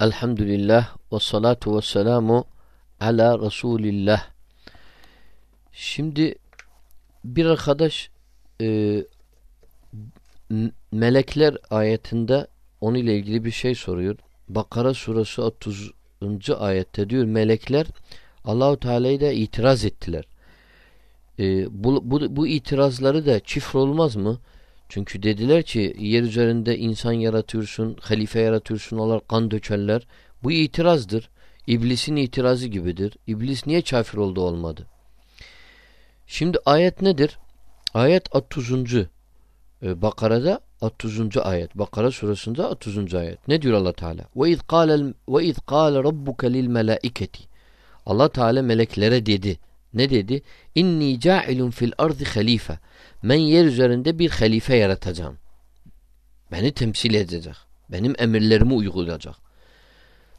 Elhamdülillah ve salatu ve selamu ala Resulillah. Şimdi bir arkadaş e, melekler ayetinde onun ile ilgili bir şey soruyor. Bakara suresi 30. ayette diyor melekler Allahu Teala'ya da itiraz ettiler. E, bu, bu, bu itirazları da çift olmaz mı? Çünkü dediler ki yer üzerinde insan yaratıyorsun, halife yaratıyorsun, onlar kan dökerler. Bu itirazdır. İblisin itirazı gibidir. İblis niye kafir oldu olmadı? Şimdi ayet nedir? Ayet 30. Ee, Bakara'da 30. ayet. Bakara suresinde 30. ayet. Ne diyor Allah Teala? Ve iz qala ve iz qala rabbuka lil melaiketi. Allah Teala meleklere dedi. Ne dedi? İnni ca'ilun fil ardı halife Ben yer üzerinde bir halife yaratacağım. Beni temsil edecek. Benim emirlerimi uygulayacak.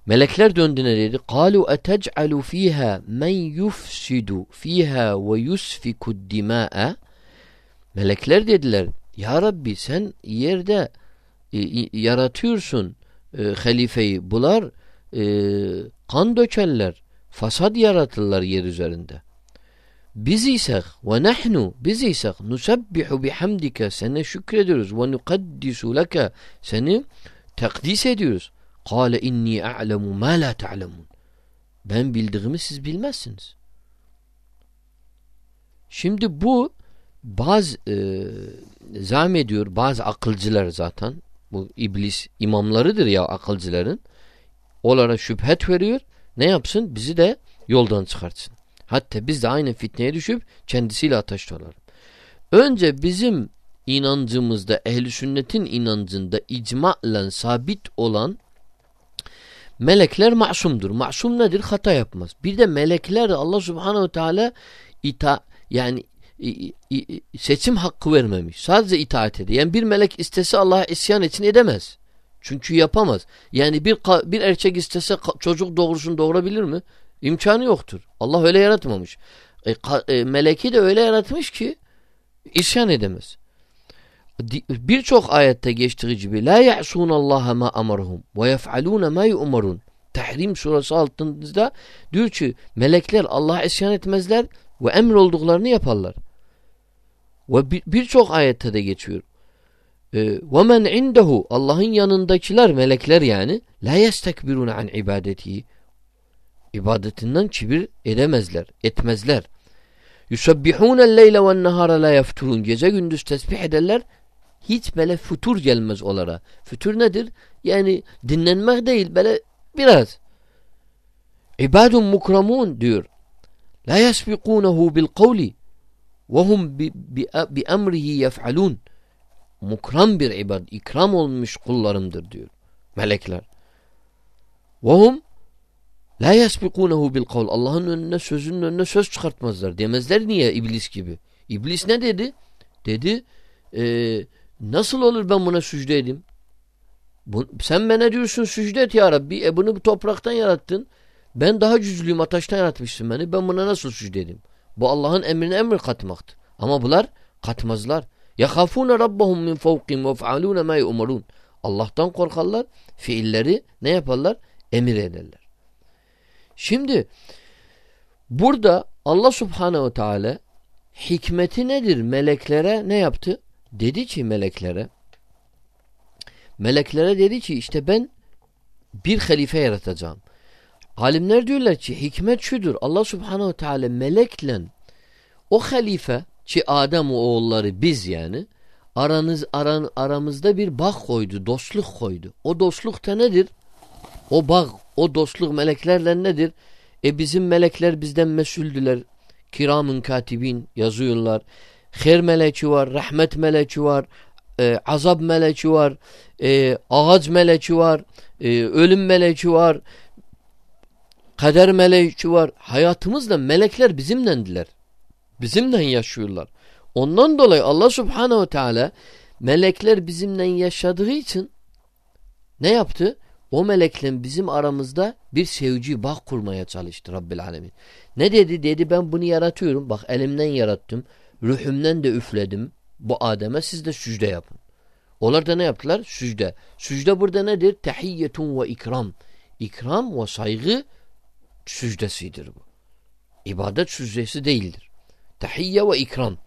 Melekler döndüğüne dedi. قَالُوا اَتَجْعَلُ ف۪يهَا مَنْ يُفْسِدُ ف۪يهَا وَيُسْفِكُ الدِّمَاءَ Melekler dediler. Ya Rabbi sen yerde e, yaratıyorsun e, halifeyi. Bunlar e, kan dökerler. Fasad yaratırlar yer üzerinde. Biz isek ve nahnu biz isek nusabbihu bihamdike sene şükrediyoruz ve nukaddisu leke seni takdis ediyoruz. Kale inni a'lemu ma la ta'lemun. Ben bildiğimi siz bilmezsiniz. Şimdi bu bazı e, zam ediyor bazı akılcılar zaten bu iblis imamlarıdır ya akılcıların onlara şüphet veriyor ne yapsın bizi de yoldan çıkartsın. Hatta biz de aynı fitneye düşüp kendisiyle ateş olalım. Önce bizim inancımızda ehli sünnetin inancında icma'la sabit olan melekler masumdur. Masum nedir? Hata yapmaz. Bir de melekler Allah subhanehu teala ita yani seçim hakkı vermemiş. Sadece itaat ediyor. Yani bir melek istese Allah'a isyan için edemez. Çünkü yapamaz. Yani bir bir erkek istese çocuk doğursun doğurabilir mi? İmkanı yoktur. Allah öyle yaratmamış. E, e, meleki de öyle yaratmış ki isyan edemez. Birçok ayette geçtiği gibi la ya'sun Allah ma amarhum ve yef'alun ma yu'marun. Tahrim suresi altında diyor ki melekler Allah'a isyan etmezler ve emir olduklarını yaparlar. Ve birçok ayette de geçiyor. E, ve men indehu Allah'ın yanındakiler melekler yani la yestekbirun an ibadetihi ibadetinden kibir edemezler, etmezler. Yusabbihûne leyle ve nehara la yefturun. Gece gündüz tesbih ederler. Hiç böyle futur gelmez onlara. Futur nedir? Yani dinlenmek değil böyle biraz. İbadun mukramun diyor. La yasbikunehu bil kavli ve hum bi emrihi yef'alun. Mukram bir ibad, ikram olmuş kullarımdır diyor. Melekler. Ve La yasbikunehu bil kavl. Allah'ın önüne sözünün önüne söz çıkartmazlar. Demezler niye iblis gibi. İblis ne dedi? Dedi e, nasıl olur ben buna sücde edeyim? Bu, sen bana diyorsun sücde et ya Rabbi. E bunu topraktan yarattın. Ben daha cüzlüyüm ataştan yaratmışsın beni. Ben buna nasıl sücde edeyim? Bu Allah'ın emrine emir katmaktır. Ama bunlar katmazlar. يَخَافُونَ رَبَّهُمْ مِنْ فَوْقِهِمْ وَفْعَلُونَ مَا يُؤْمَرُونَ Allah'tan korkarlar. Fiilleri ne yaparlar? Emir ederler. Şimdi burada Allah subhanehu teala hikmeti nedir? Meleklere ne yaptı? Dedi ki meleklere meleklere dedi ki işte ben bir halife yaratacağım. Alimler diyorlar ki hikmet şudur. Allah subhanehu teala melekle o halife ki Adem oğulları biz yani aranız aran, aramızda bir bağ koydu, dostluk koydu. O dostluk da nedir? O bağ, o dostluk meleklerle nedir? E bizim melekler bizden mesuldüler. Kiramın katibin yazıyorlar. Her meleki var, rahmet meleki var, e, azap meleki var, e, ağaç meleki var, e, ölüm meleki var, kader meleki var. Hayatımızda melekler bizimlendiler. Bizimle yaşıyorlar. Ondan dolayı Allah subhanehu teala melekler bizimle yaşadığı için ne yaptı? O melekle bizim aramızda bir sevci bağ kurmaya çalıştı Rabbil Alemin. Ne dedi? Dedi ben bunu yaratıyorum. Bak elimden yarattım. Ruhumden de üfledim. Bu Adem'e siz de sücde yapın. Onlar da ne yaptılar? Sücde. Sücde burada nedir? Tehiyyetun ve ikram. ikram ve saygı sücdesidir bu. İbadet sücdesi değildir. Tahiyye ve ikram.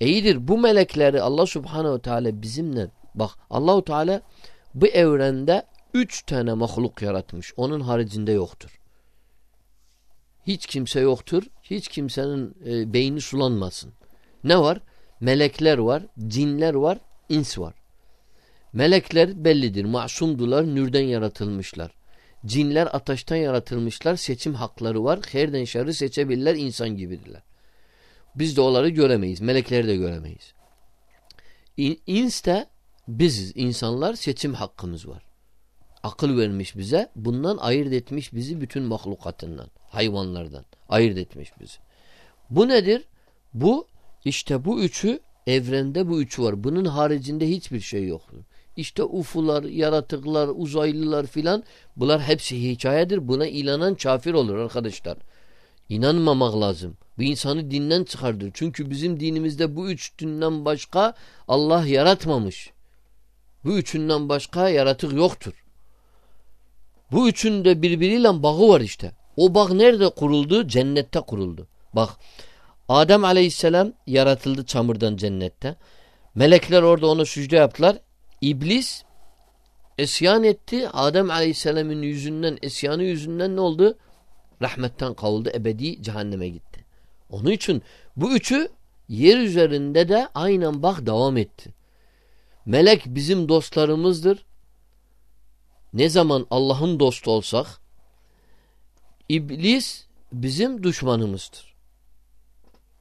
İyidir bu melekleri Allah Subhanahu Teala bizimle bak Allahu Teala bu evrende üç tane mahluk yaratmış. Onun haricinde yoktur. Hiç kimse yoktur. Hiç kimsenin e, beyni sulanmasın. Ne var? Melekler var, cinler var, ins var. Melekler bellidir. Masumdular, nürden yaratılmışlar. Cinler ateşten yaratılmışlar. Seçim hakları var. Herden şerri seçebilirler. insan gibidirler. Biz de onları göremeyiz. Melekleri de göremeyiz. İns de biziz. insanlar seçim hakkımız var. Akıl vermiş bize. Bundan ayırt etmiş bizi bütün mahlukatından. Hayvanlardan. Ayırt etmiş bizi. Bu nedir? Bu işte bu üçü evrende bu üçü var. Bunun haricinde hiçbir şey yoktur. İşte ufular, yaratıklar, uzaylılar filan bunlar hepsi hikayedir. Buna inanan kafir olur arkadaşlar. İnanmamak lazım. Bu insanı dinden çıkardır. Çünkü bizim dinimizde bu üç dinden başka Allah yaratmamış. Bu üçünden başka yaratık yoktur. Bu üçünde birbiriyle bağı var işte. O bağ nerede kuruldu? Cennette kuruldu. Bak Adem aleyhisselam yaratıldı çamurdan cennette. Melekler orada ona sücde yaptılar. İblis esyan etti. Adem aleyhisselamın yüzünden, esyanı yüzünden ne oldu? Rahmetten kavuldu. Ebedi cehenneme gitti. Onun için bu üçü yer üzerinde de aynen bak devam etti. Melek bizim dostlarımızdır. Ne zaman Allah'ın dostu olsak İblis bizim düşmanımızdır.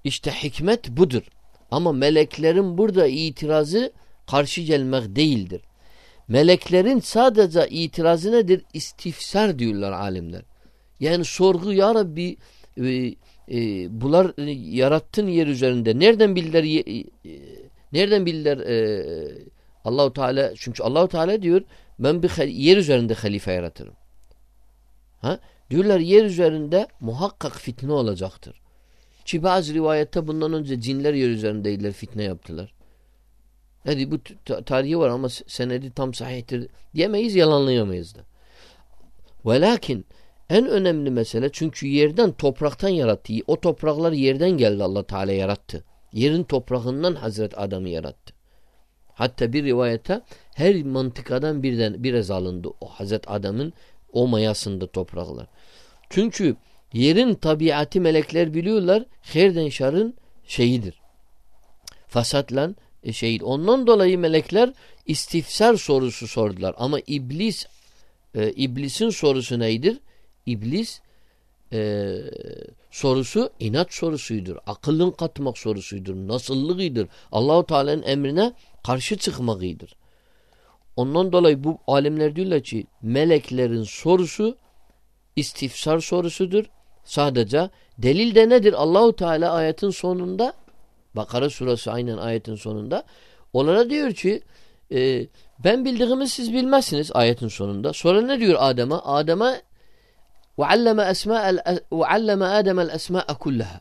İşte hikmet budur. Ama meleklerin burada itirazı karşı gelmek değildir. Meleklerin sadece itirazı nedir? İstifsar diyorlar alimler. Yani sorgu ya Rabbi e, e, bunlar e, yarattın yer üzerinde. Nereden bildiler e, nereden bildiler e, Allahu Teala çünkü Allahu Teala diyor ben bir yer üzerinde halife yaratırım. Ha? Diyorlar yer üzerinde muhakkak fitne olacaktır. Ki bazı rivayette bundan önce cinler yer üzerindeydiler fitne yaptılar. Hadi bu tarihi var ama senedi tam sahihtir diyemeyiz yalanlayamayız da. Ve lakin en önemli mesele çünkü yerden topraktan yarattı. O topraklar yerden geldi Allah Teala yarattı. Yerin toprağından Hazret Adam'ı yarattı. Hatta bir rivayete her mantikadan birden biraz alındı o Hazret Adam'ın o mayasında topraklar. Çünkü yerin tabiatı melekler biliyorlar. Herden şarın şeyidir. Fasatlan e, şey. Ondan dolayı melekler istifsar sorusu sordular. Ama iblis e, iblisin sorusu neydir? İblis e, sorusu inat sorusuydur. Akıllın katmak sorusuydur. Nasıllığıdır. Allahu Teala'nın emrine karşı çıkmakıdır. Ondan dolayı bu alimler diyorlar ki meleklerin sorusu istifsar sorusudur. Sadece delil de nedir? Allahu Teala ayetin sonunda Bakara suresi aynen ayetin sonunda onlara diyor ki e, ben bildiğimi siz bilmezsiniz ayetin sonunda. Sonra ne diyor Adem'e? Adem'e وَعَلَّمَ أَسْمَاءَ وَعَلَّمَ آدَمَ الْأَسْمَاءَ كُلَّهَا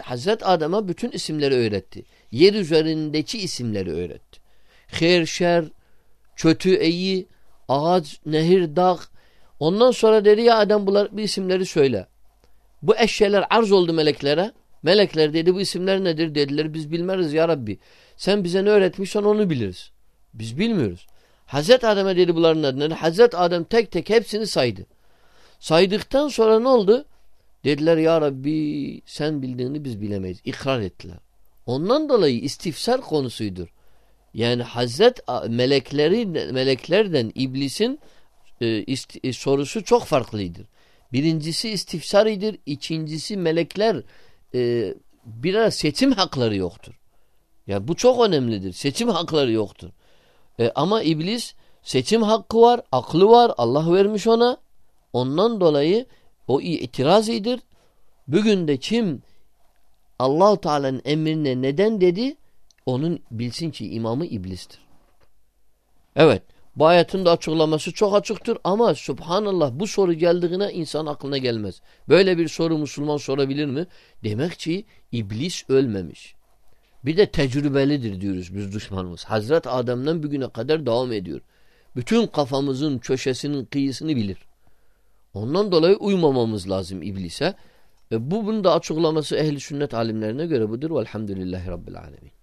Hazret Adem'e bütün isimleri öğretti. Yer üzerindeki isimleri öğretti. Her, şer, kötü, iyi, ağaç, nehir, dağ. Ondan sonra dedi ya Adem bunlar bir isimleri söyle. Bu eşyalar arz oldu meleklere. Melekler dedi bu isimler nedir dediler. Biz bilmeriz ya Rabbi. Sen bize ne öğretmişsen onu biliriz. Biz bilmiyoruz. Hazret Adem'e dedi bunların adını. Hazret Adem tek tek hepsini saydı. Saydıktan sonra ne oldu? Dediler ya Rabbi sen bildiğini biz bilemeyiz. İkrar ettiler. Ondan dolayı istifsar konusuydur. Yani Hazret melekleri meleklerden iblisin e, e, sorusu çok farklıdır. Birincisi istifsaridir. ikincisi melekler e, biraz seçim hakları yoktur. Yani bu çok önemlidir. Seçim hakları yoktur. E, ama iblis seçim hakkı var, aklı var. Allah vermiş ona. Ondan dolayı o itiraz edir. Bugün de kim Allahu Teala'nın emrine neden dedi? Onun bilsin ki imamı iblistir. Evet. Bu ayetin de açıklaması çok açıktır ama subhanallah bu soru geldiğine insan aklına gelmez. Böyle bir soru Müslüman sorabilir mi? Demek ki iblis ölmemiş. Bir de tecrübelidir diyoruz biz düşmanımız. Hazret Adem'den bugüne kadar devam ediyor. Bütün kafamızın köşesinin kıyısını bilir. Ondan dolayı uymamamız lazım iblise. E bu bunun da açıklaması ehli sünnet alimlerine göre budur. Velhamdülillahi Rabbil alemin.